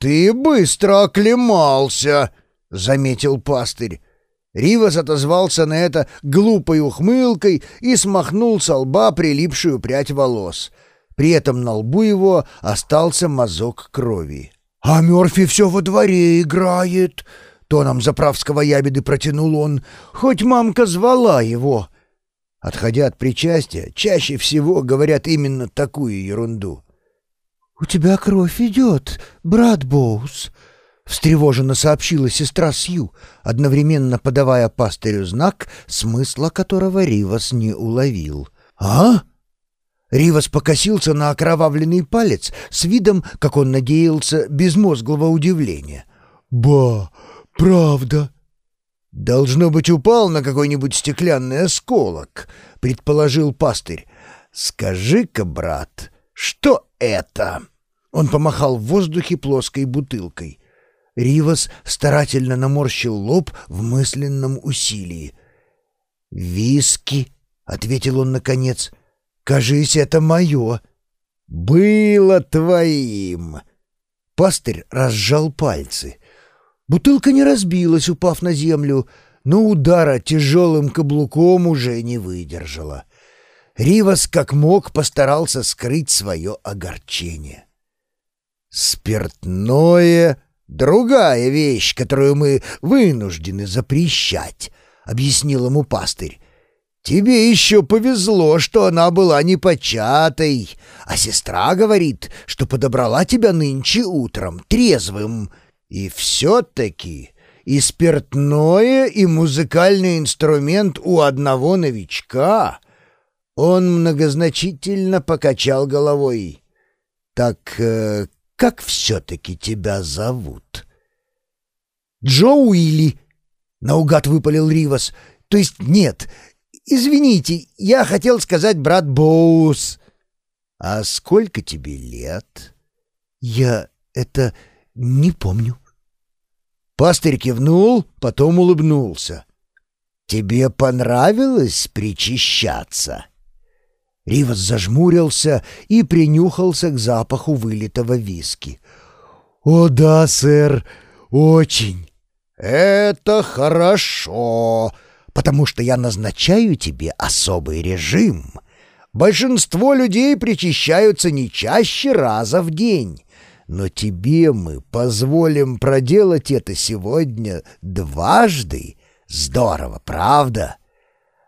«Ты быстро оклемался», — заметил пастырь. Ривас отозвался на это глупой ухмылкой и смахнул со лба прилипшую прядь волос. При этом на лбу его остался мазок крови. «А Мёрфи все во дворе играет», — тоном заправского ябеды протянул он, — «хоть мамка звала его». Отходя от причастия, чаще всего говорят именно такую ерунду. «У тебя кровь идет, брат Боус», — встревоженно сообщила сестра Сью, одновременно подавая пастырю знак, смысла которого Ривас не уловил. «А?» Ривас покосился на окровавленный палец с видом, как он надеялся, безмозглого удивления. «Ба, правда?» «Должно быть, упал на какой-нибудь стеклянный осколок», — предположил пастырь. «Скажи-ка, брат, что это?» Он помахал в воздухе плоской бутылкой. Ривас старательно наморщил лоб в мысленном усилии. «Виски», — ответил он наконец, — «кажись, это мое». «Было твоим!» Пастырь разжал пальцы. Бутылка не разбилась, упав на землю, но удара тяжелым каблуком уже не выдержала. Ривас как мог постарался скрыть свое огорчение. «Спиртное — другая вещь, которую мы вынуждены запрещать», — объяснил ему пастырь. «Тебе еще повезло, что она была непочатой, а сестра говорит, что подобрала тебя нынче утром, трезвым. И все-таки и спиртное, и музыкальный инструмент у одного новичка». Он многозначительно покачал головой. «Так э, как все-таки тебя зовут?» «Джо Уилли», — наугад выпалил Ривас. «То есть нет, извините, я хотел сказать брат Боус». «А сколько тебе лет?» «Я это не помню». Пастырь кивнул, потом улыбнулся. «Тебе понравилось причащаться?» Ривас зажмурился и принюхался к запаху вылитого виски. «О да, сэр, очень!» «Это хорошо, потому что я назначаю тебе особый режим. Большинство людей причащаются не чаще раза в день, но тебе мы позволим проделать это сегодня дважды. Здорово, правда?»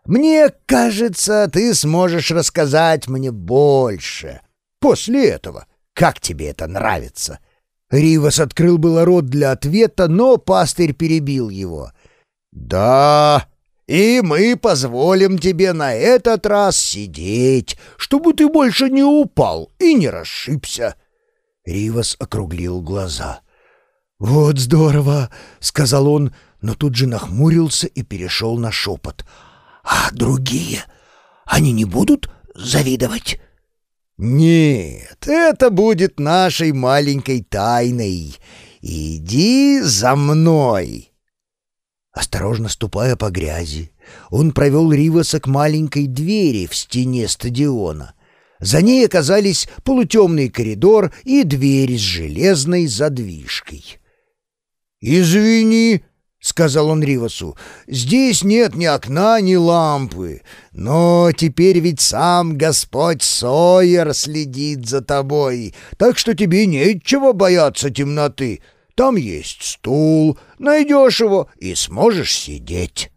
Мне кажется, ты сможешь рассказать мне больше. После этого, как тебе это нравится?» Ривас открыл было рот для ответа, но пастырь перебил его. «Да, и мы позволим тебе на этот раз сидеть, чтобы ты больше не упал и не расшибся». Ривас округлил глаза. «Вот здорово!» — сказал он, но тут же нахмурился и перешел на шепот — а другие? Они не будут завидовать? Нет, это будет нашей маленькой тайной. Иди за мной. Осторожно ступая по грязи, он провел Риваса к маленькой двери в стене стадиона. За ней оказались полутемный коридор и дверь с железной задвижкой. «Извини», — сказал он Ривасу, — «здесь нет ни окна, ни лампы, но теперь ведь сам Господь Сойер следит за тобой, так что тебе нечего бояться темноты. Там есть стул, найдешь его и сможешь сидеть».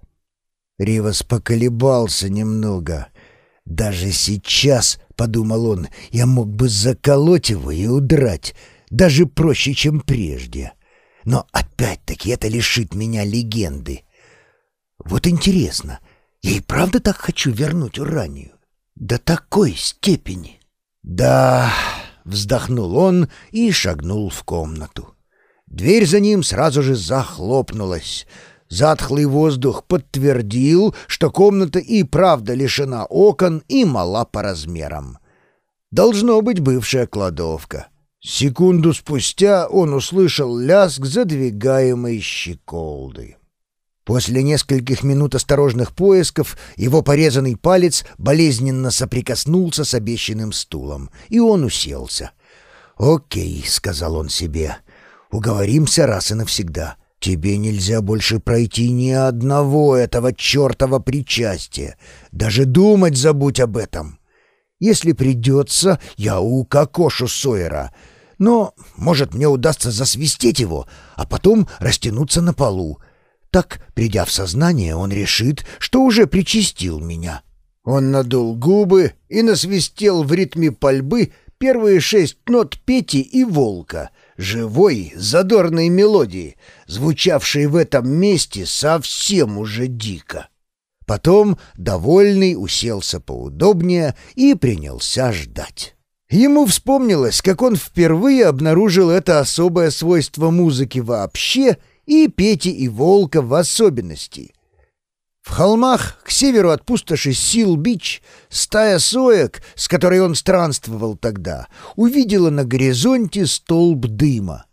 Ривас поколебался немного. «Даже сейчас, — подумал он, — я мог бы заколоть его и удрать, даже проще, чем прежде». Но опять-таки это лишит меня легенды. Вот интересно, я и правда так хочу вернуть Уранию? До такой степени? Да, вздохнул он и шагнул в комнату. Дверь за ним сразу же захлопнулась. Затхлый воздух подтвердил, что комната и правда лишена окон и мала по размерам. Должно быть бывшая кладовка. Секунду спустя он услышал лязг задвигаемой щеколды. После нескольких минут осторожных поисков его порезанный палец болезненно соприкоснулся с обещанным стулом, и он уселся. «Окей», — сказал он себе, — Уговоримся раз и навсегда. Тебе нельзя больше пройти ни одного этого чертова причастия. Даже думать забудь об этом. Если придется, я укокошу Сойера. Но, может, мне удастся засвистеть его, а потом растянуться на полу. Так, придя в сознание, он решит, что уже причастил меня». Он надул губы и насвистел в ритме пальбы первые шесть нот Пети и Волка, живой, задорной мелодии, звучавшей в этом месте совсем уже дико. Потом, довольный, уселся поудобнее и принялся ждать. Ему вспомнилось, как он впервые обнаружил это особое свойство музыки вообще и Пети и Волка в особенности. В холмах, к северу от пустоши Сил-Бич, стая соек, с которой он странствовал тогда, увидела на горизонте столб дыма.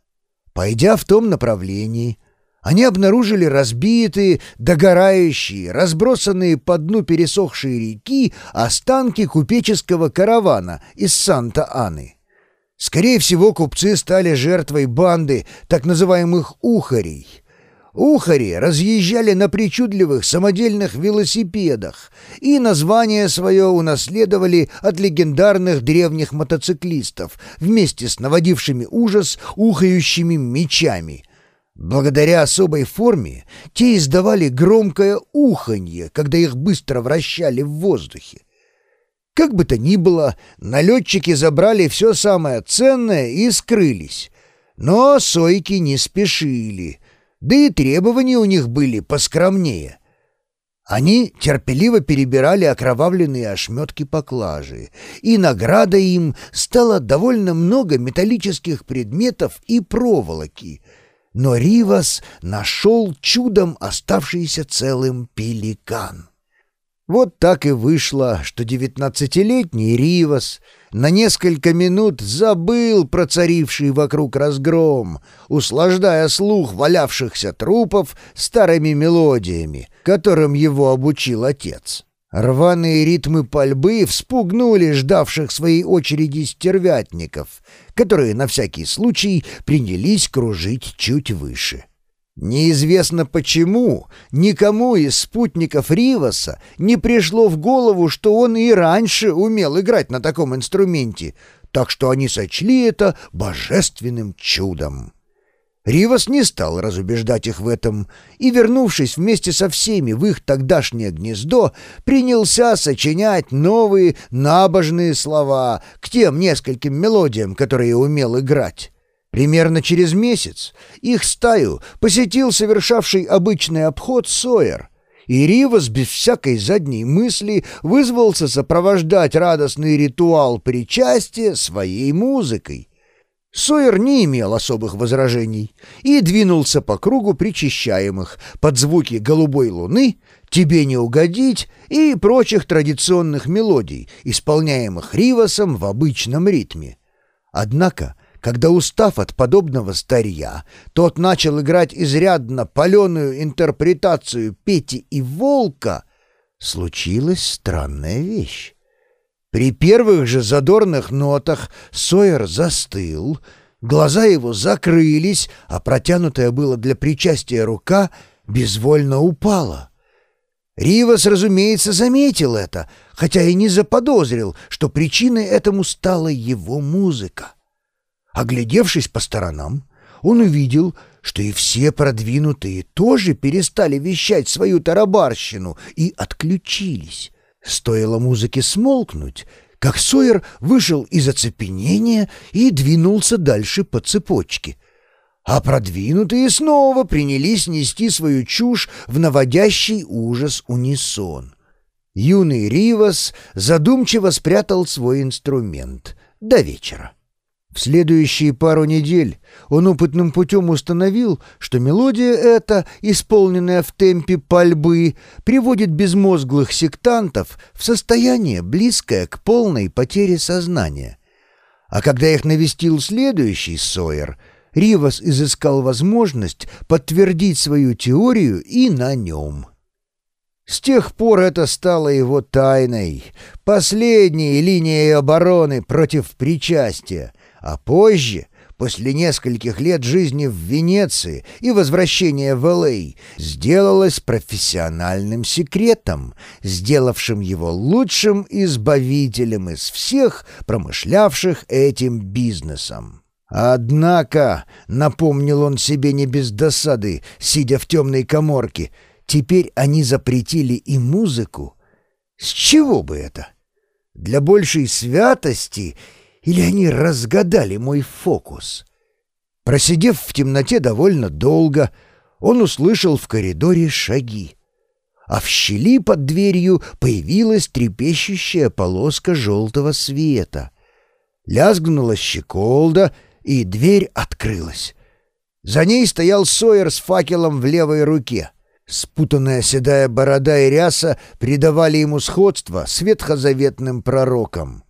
Пойдя в том направлении, они обнаружили разбитые, догорающие, разбросанные по дну пересохшей реки останки купеческого каравана из Санта-Аны. Скорее всего, купцы стали жертвой банды так называемых «ухарей», Ухари разъезжали на причудливых самодельных велосипедах и название свое унаследовали от легендарных древних мотоциклистов вместе с наводившими ужас ухающими мечами. Благодаря особой форме те издавали громкое уханье, когда их быстро вращали в воздухе. Как бы то ни было, налетчики забрали все самое ценное и скрылись. Но сойки не спешили — да и требования у них были поскромнее. Они терпеливо перебирали окровавленные ошметки поклажи, и награда им стало довольно много металлических предметов и проволоки. Но Ривас нашел чудом оставшийся целым пеликан. Вот так и вышло, что девятнадцатилетний Ривас на несколько минут забыл про царивший вокруг разгром, услаждая слух валявшихся трупов старыми мелодиями, которым его обучил отец. Рваные ритмы пальбы вспугнули ждавших своей очереди стервятников, которые на всякий случай принялись кружить чуть выше. Неизвестно почему никому из спутников Риваса не пришло в голову, что он и раньше умел играть на таком инструменте, так что они сочли это божественным чудом. Ривас не стал разубеждать их в этом и, вернувшись вместе со всеми в их тогдашнее гнездо, принялся сочинять новые набожные слова к тем нескольким мелодиям, которые умел играть. Примерно через месяц их стаю посетил совершавший обычный обход Сойер, и Ривас без всякой задней мысли вызвался сопровождать радостный ритуал причастия своей музыкой. Сойер не имел особых возражений и двинулся по кругу причащаемых под звуки «Голубой луны», «Тебе не угодить» и прочих традиционных мелодий, исполняемых Ривасом в обычном ритме. Однако когда, устав от подобного старья, тот начал играть изрядно паленую интерпретацию Пети и Волка, случилась странная вещь. При первых же задорных нотах Сойер застыл, глаза его закрылись, а протянутая была для причастия рука безвольно упала. Ривас, разумеется, заметил это, хотя и не заподозрил, что причиной этому стала его музыка. Оглядевшись по сторонам, он увидел, что и все продвинутые тоже перестали вещать свою тарабарщину и отключились. Стоило музыке смолкнуть, как Сойер вышел из оцепенения и двинулся дальше по цепочке. А продвинутые снова принялись нести свою чушь в наводящий ужас унисон. Юный Ривас задумчиво спрятал свой инструмент до вечера. В следующие пару недель он опытным путем установил, что мелодия эта, исполненная в темпе пальбы, приводит безмозглых сектантов в состояние, близкое к полной потере сознания. А когда их навестил следующий Сойер, Ривас изыскал возможность подтвердить свою теорию и на нем. С тех пор это стало его тайной, последней линией обороны против причастия — а позже, после нескольких лет жизни в Венеции и возвращения в Л.А., сделалось профессиональным секретом, сделавшим его лучшим избавителем из всех, промышлявших этим бизнесом. Однако, напомнил он себе не без досады, сидя в темной коморке, теперь они запретили и музыку. С чего бы это? Для большей святости или они разгадали мой фокус? Просидев в темноте довольно долго, он услышал в коридоре шаги. А в щели под дверью появилась трепещущая полоска желтого света. Лязгнула щеколда — и дверь открылась. За ней стоял Сойер с факелом в левой руке. Спутанная седая борода и ряса придавали ему сходство с ветхозаветным пророком.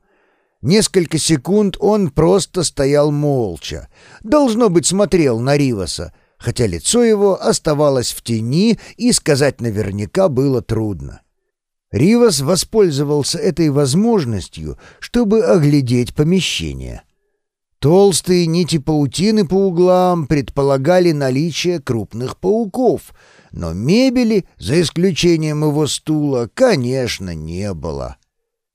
Несколько секунд он просто стоял молча. Должно быть, смотрел на Риваса, хотя лицо его оставалось в тени и сказать наверняка было трудно. Ривас воспользовался этой возможностью, чтобы оглядеть помещение — Толстые нити паутины по углам предполагали наличие крупных пауков, но мебели, за исключением его стула, конечно, не было.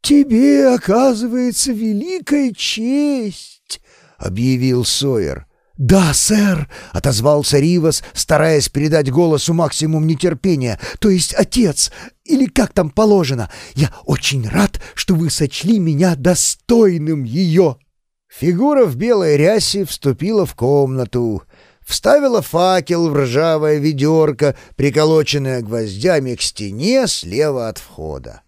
«Тебе, оказывается, великая честь!» — объявил Сойер. «Да, сэр!» — отозвался Ривас, стараясь передать голосу максимум нетерпения. «То есть отец, или как там положено. Я очень рад, что вы сочли меня достойным ее!» Фигура в белой рясе вступила в комнату, вставила факел в ржавое ведерко, приколоченное гвоздями к стене слева от входа.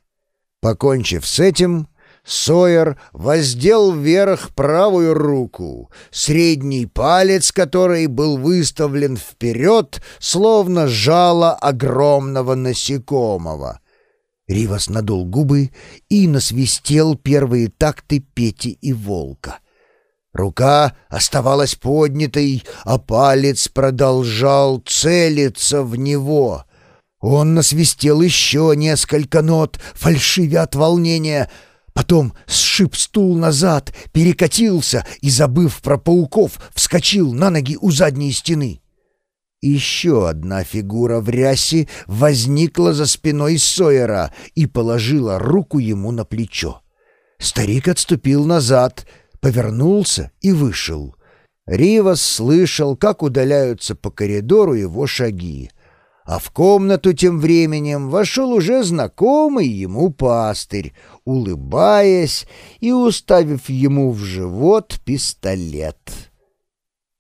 Покончив с этим, Сойер воздел вверх правую руку, средний палец которой был выставлен вперед, словно жало огромного насекомого. Ривас надул губы и насвистел первые такты Пети и Волка — Рука оставалась поднятой, а палец продолжал целиться в него. Он насвистел еще несколько нот, фальшивя от волнения, потом сшиб стул назад, перекатился и, забыв про пауков, вскочил на ноги у задней стены. Еще одна фигура в рясе возникла за спиной Сойера и положила руку ему на плечо. Старик отступил назад — повернулся и вышел. Ривас слышал, как удаляются по коридору его шаги. А в комнату тем временем вошел уже знакомый ему пастырь, улыбаясь и уставив ему в живот пистолет.